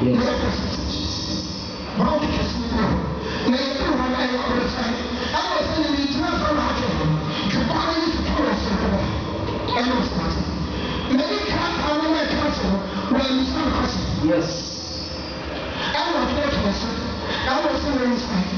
Yes. ɔbɛrɛ kɛse ɛwɔ sɛnɛ nsa ɛwɔ bisa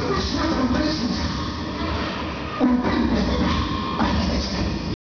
Wish never listens.